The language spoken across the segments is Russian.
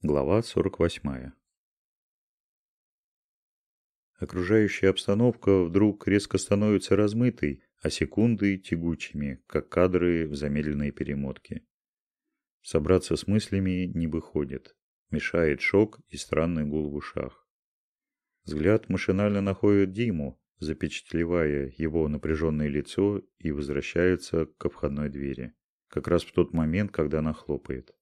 Глава 48. Окружающая обстановка вдруг резко становится размытой, а секунды тягучими, как кадры в замедленной перемотке. Собраться с мыслями не выходит. Мешает шок и странный гул в ушах. Взгляд машинально находит Диму, запечатлевая его напряженное лицо и возвращается к входной двери. Как раз в тот момент, когда она хлопает.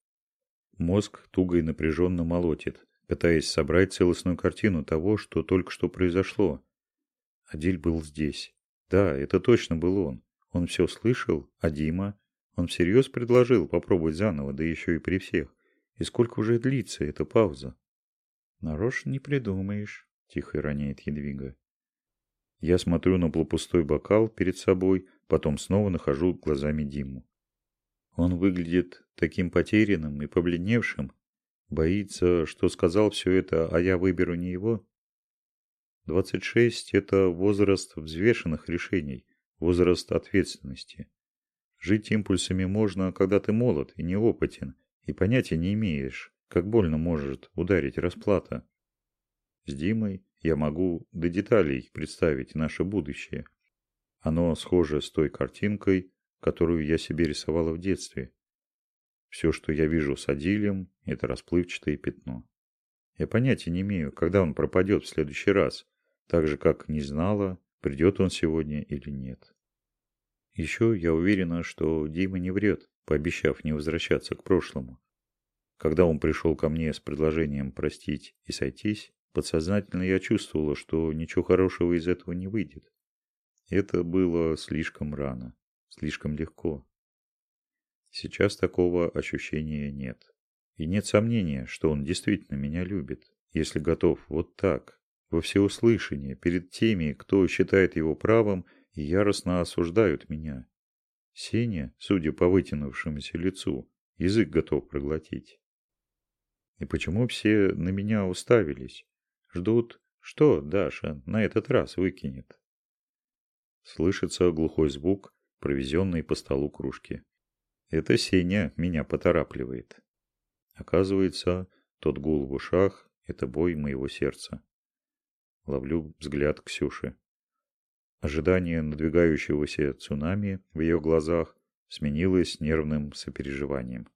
Мозг туго и напряженно молотит, пытаясь собрать целостную картину того, что только что произошло. Адиль был здесь. Да, это точно был он. Он все слышал, а Дима? Он всерьез предложил попробовать заново, да еще и при всех. И сколько уже длится эта пауза? Нарочно не придумаешь, тихо роняет Едвига. Я смотрю на полупустой бокал перед собой, потом снова нахожу глазами Диму. Он выглядит таким потерянным и побледневшим. Боится, что сказал все это, а я выберу не его. 26 – это возраст взвешенных решений, возраст ответственности. Жить импульсами можно, когда ты молод и неопытен, и понятия не имеешь, как больно может ударить расплата. С Димой я могу до деталей представить наше будущее. Оно схоже с той картинкой, которую я себе рисовала в детстве. Все, что я вижу с Адилем, это расплывчатое пятно. Я понятия не имею, когда он пропадет в следующий раз, так же, как не знала, придет он сегодня или нет. Еще я уверена, что Дима не врет, пообещав не возвращаться к прошлому. Когда он пришел ко мне с предложением простить и сойтись, подсознательно я чувствовала, что ничего хорошего из этого не выйдет. Это было слишком рано. Слишком легко. Сейчас такого ощущения нет. И нет сомнения, что он действительно меня любит, если готов вот так, во всеуслышание, перед теми, кто считает его правым и яростно осуждают меня. Сеня, судя по вытянувшемуся лицу, язык готов проглотить. И почему все на меня уставились? Ждут, что Даша на этот раз выкинет. Слышится глухой звук, провезенные по столу кружки. Это Сеня меня поторапливает. Оказывается, тот гул в ушах – это бой моего сердца. Ловлю взгляд Ксюши. Ожидание надвигающегося цунами в ее глазах сменилось нервным сопереживанием.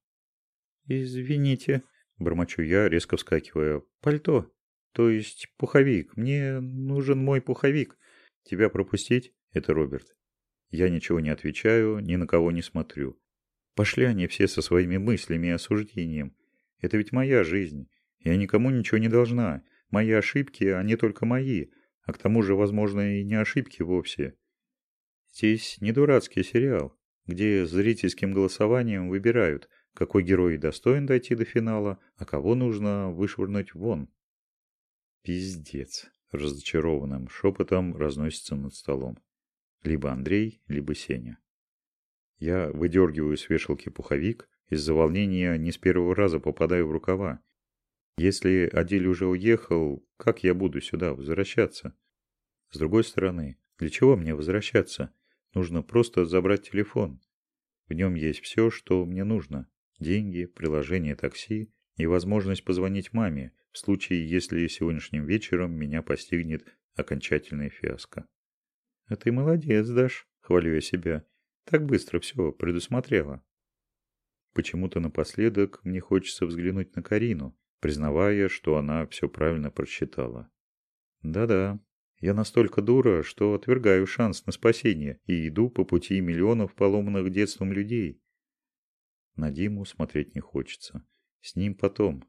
«Извините», – бормочу я, резко вскакивая. «Пальто, то есть пуховик. Мне нужен мой пуховик. Тебя пропустить?» – это Роберт. Я ничего не отвечаю, ни на кого не смотрю. Пошли они все со своими мыслями и осуждением. Это ведь моя жизнь. Я никому ничего не должна. Мои ошибки, они только мои. А к тому же, возможно, и не ошибки вовсе. Здесь не дурацкий сериал, где зрительским голосованием выбирают, какой герой достоин дойти до финала, а кого нужно вышвырнуть вон. Пиздец. Разочарованным шепотом разносится над столом. Либо Андрей, либо Сеня. Я выдергиваю с вешалки пуховик, из-за волнения не с первого раза попадаю в рукава. Если Адиль уже уехал, как я буду сюда возвращаться? С другой стороны, для чего мне возвращаться? Нужно просто забрать телефон. В нем есть все, что мне нужно. Деньги, приложение такси и возможность позвонить маме, в случае, если сегодняшним вечером меня постигнет окончательная фиаско. «А ты молодец, Даш», — хвалю я себя. «Так быстро все предусмотрела». Почему-то напоследок мне хочется взглянуть на Карину, признавая, что она все правильно прочитала. Да-да, я настолько дура, что отвергаю шанс на спасение и иду по пути миллионов поломанных детством людей. На Диму смотреть не хочется. С ним потом.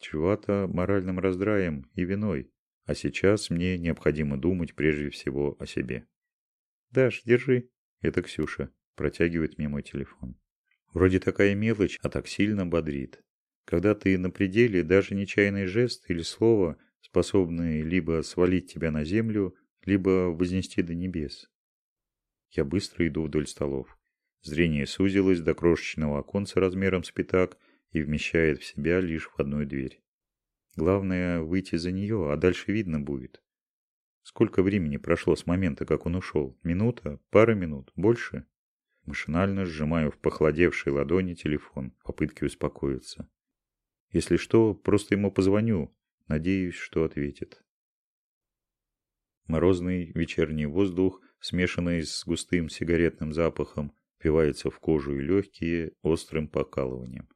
Чего-то моральным раздраем и виной. А сейчас мне необходимо думать прежде всего о себе. «Даш, держи». Это Ксюша. Протягивает мне мой телефон. Вроде такая мелочь, а так сильно бодрит. Когда ты на пределе, даже нечаянный жест или слово способны либо свалить тебя на землю, либо вознести до небес. Я быстро иду вдоль столов. Зрение сузилось до крошечного оконца размером с пятак и вмещает в себя лишь входную дверь. Главное выйти за нее, а дальше видно будет. Сколько времени прошло с момента, как он ушел? Минута? Пара минут? Больше? Машинально сжимаю в похолодевшей ладони телефон в попытке успокоиться. Если что, просто ему позвоню. Надеюсь, что ответит. Морозный вечерний воздух, смешанный с густым сигаретным запахом, впивается в кожу и легкие острым покалыванием.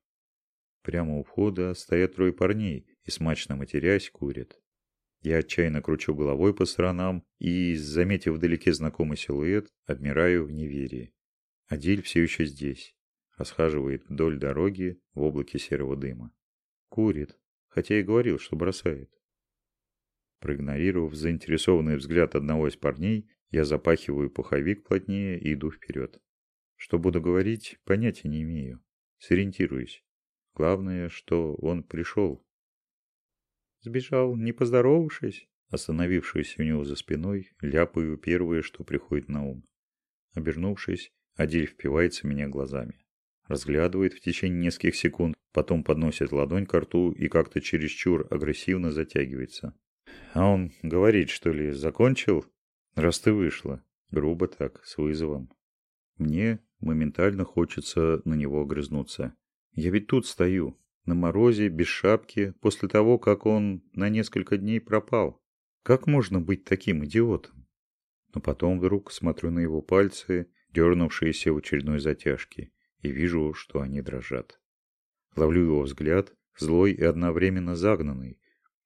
Прямо у входа стоят трое парней и, смачно матерясь, курят. Я отчаянно кручу головой по сторонам и, заметив вдалеке знакомый силуэт, обмираю в неверии. Адиль все еще здесь. Расхаживает вдоль дороги в облаке серого дыма. Курит, хотя и говорил, что бросает. Проигнорировав заинтересованный взгляд одного из парней, я запахиваю пуховик плотнее и иду вперед. Что буду говорить, понятия не имею. Сориентируюсь. Главное, что он пришел. Сбежал, не поздоровавшись? Остановившись у него за спиной, ляпаю первое, что приходит на ум. Обернувшись, Адиль впивается меня глазами. Разглядывает в течение нескольких секунд, потом подносит ладонь к рту и как-то чересчур агрессивно затягивается. А он говорит, что ли, закончил? Раз ты вышла. Грубо так, с вызовом. Мне моментально хочется на него огрызнуться. Я ведь тут стою, на морозе, без шапки, после того, как он на несколько дней пропал. Как можно быть таким идиотом? Но потом вдруг смотрю на его пальцы, дернувшиеся в очередной затяжке, и вижу, что они дрожат. Ловлю его взгляд, злой и одновременно загнанный.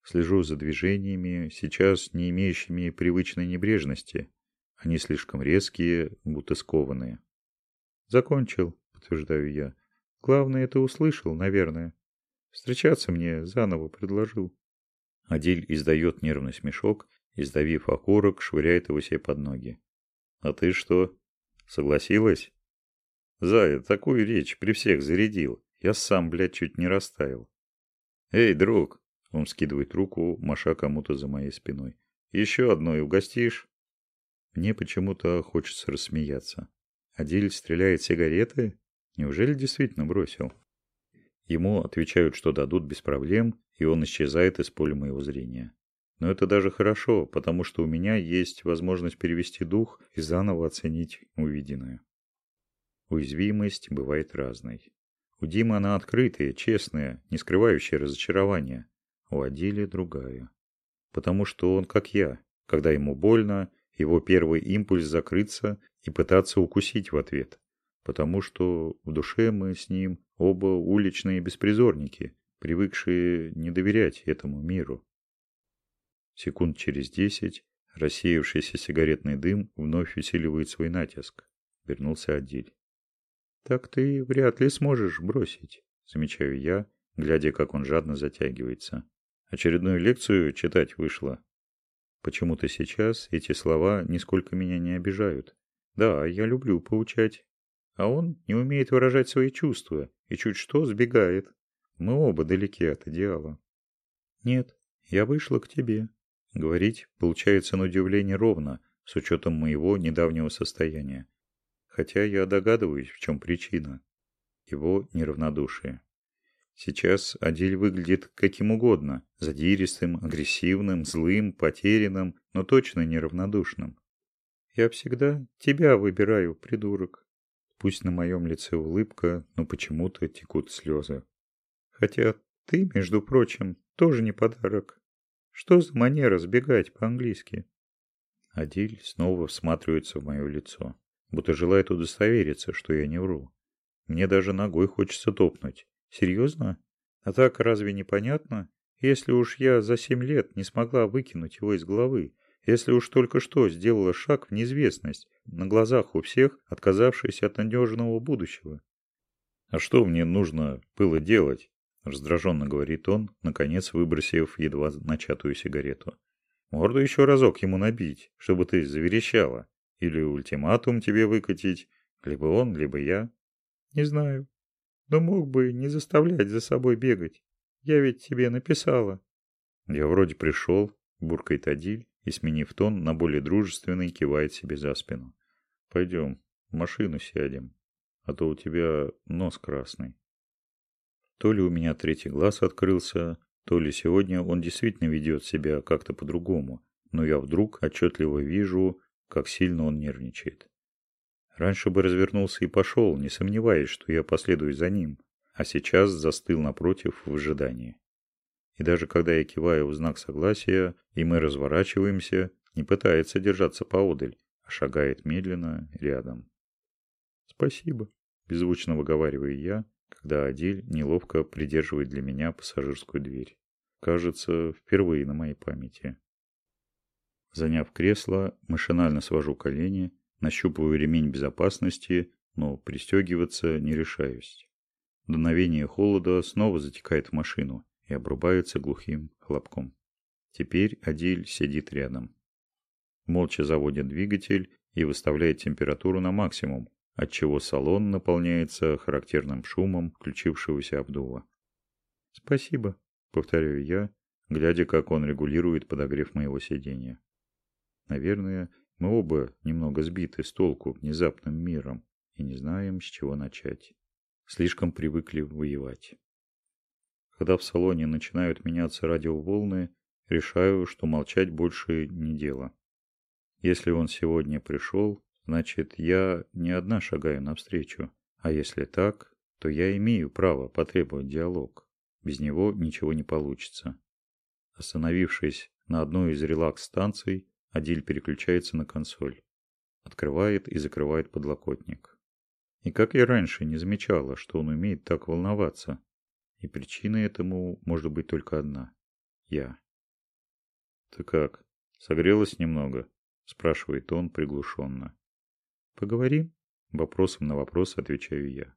Слежу за движениями, сейчас не имеющими привычной небрежности. Они слишком резкие, будто скованные. «Закончил», — подтверждаю я. «Главное, ты услышал, наверное. Встречаться мне заново предложил». Адиль издает нервный смешок и, сдавив окурок, швыряет его себе под ноги. «А ты что, согласилась?» «Зая, такую речь при всех зарядил. Я сам, блядь, чуть не растаял». «Эй, друг!» Он скидывает руку, маша кому-то за моей спиной. «Еще одной угостишь?» Мне почему-то хочется рассмеяться. Адиль стреляет сигареты? Неужели действительно бросил? Ему отвечают, что дадут без проблем, и он исчезает из поля моего зрения. Но это даже хорошо, потому что у меня есть возможность перевести дух и заново оценить увиденное. Уязвимость бывает разной. У Димы она открытая, честная, не скрывающая разочарования. У Адили другая. Потому что он как я. Когда ему больно, его первый импульс закрыться и пытаться укусить в ответ. Потому что в душе мы с ним оба уличные беспризорники, привыкшие не доверять этому миру. Секунд через десять рассеявшийся сигаретный дым вновь усиливает свой натиск. Вернулся Адиль. «Так ты вряд ли сможешь бросить», — замечаю я, глядя, как он жадно затягивается. Очередную лекцию читать вышло. Почему-то сейчас эти слова нисколько меня не обижают. Да, я люблю поучать. А он не умеет выражать свои чувства и чуть что сбегает. Мы оба далеки от идеала. Нет, я вышла к тебе. Говорить получается на удивление ровно, с учетом моего недавнего состояния. Хотя я догадываюсь, в чем причина. Его неравнодушие. Сейчас Адиль выглядит каким угодно, задиристым, агрессивным, злым, потерянным, но точно неравнодушным. «Я всегда тебя выбираю, придурок». Пусть на моем лице улыбка, но почему-то текут слезы. Хотя ты, между прочим, тоже не подарок. Что за манера сбегать по-английски? Адиль снова всматривается в мое лицо, будто желает удостовериться, что я не вру. Мне даже ногой хочется топнуть. Серьезно? А так разве не понятно? Если уж я за семь лет не смогла выкинуть его из головы, если уж только что сделала шаг в неизвестность, на глазах у всех, отказавшись от надежного будущего. «А что мне нужно было делать?» – раздраженно говорит он, наконец выбросив едва начатую сигарету. «Морду еще разок ему набить, чтобы ты заверещала. Или ультиматум тебе выкатить, либо он, либо я. Не знаю но мог бы не заставлять за собой бегать. Я ведь тебе написала. Я вроде пришел, буркает Адиль и, сменив тон, на более дружественный кивает себе за спину. Пойдем, в машину сядем, а то у тебя нос красный. То ли у меня третий глаз открылся, то ли сегодня он действительно ведет себя как-то по-другому, но я вдруг отчетливо вижу, как сильно он нервничает. Раньше бы развернулся и пошел, не сомневаясь, что я последую за ним. а сейчас застыл напротив в ожидании. И даже когда я киваю в знак согласия, и мы разворачиваемся, не пытается держаться поодаль, а шагает медленно рядом. «Спасибо», – беззвучно выговариваю я, когда Адиль неловко придерживает для меня пассажирскую дверь. Кажется, впервые на моей памяти. Заняв кресло, машинально свожу колени, нащупываю ремень безопасности, но пристегиваться не решаюсь. Дуновение холода снова затекает в машину и обрубается глухим хлопком. Теперь Адиль сидит рядом. Молча заводит двигатель и выставляет температуру на максимум, отчего салон наполняется характерным шумом включившегося обдува. «Спасибо», — повторяю я, глядя, как он регулирует подогрев моего сидения. Наверное, мы оба немного сбиты с толку внезапным миром и не знаем, с чего начать. Слишком привыкли воевать. Когда в салоне начинают меняться радиоволны, решаю, что молчать больше не дело. Если он сегодня пришел, значит, я не одна шагаю навстречу. А если так, то я имею право потребовать диалог. Без него ничего не получится. Остановившись на одной из релакс-станций, Адиль переключается на консоль. Открывает и закрывает подлокотник. И как я раньше не замечала, что он умеет так волноваться. И причина этому может быть только одна. Я. «Ты как, согрелась немного?» – спрашивает он приглушенно. «Поговорим?» – вопросом на вопрос отвечаю я.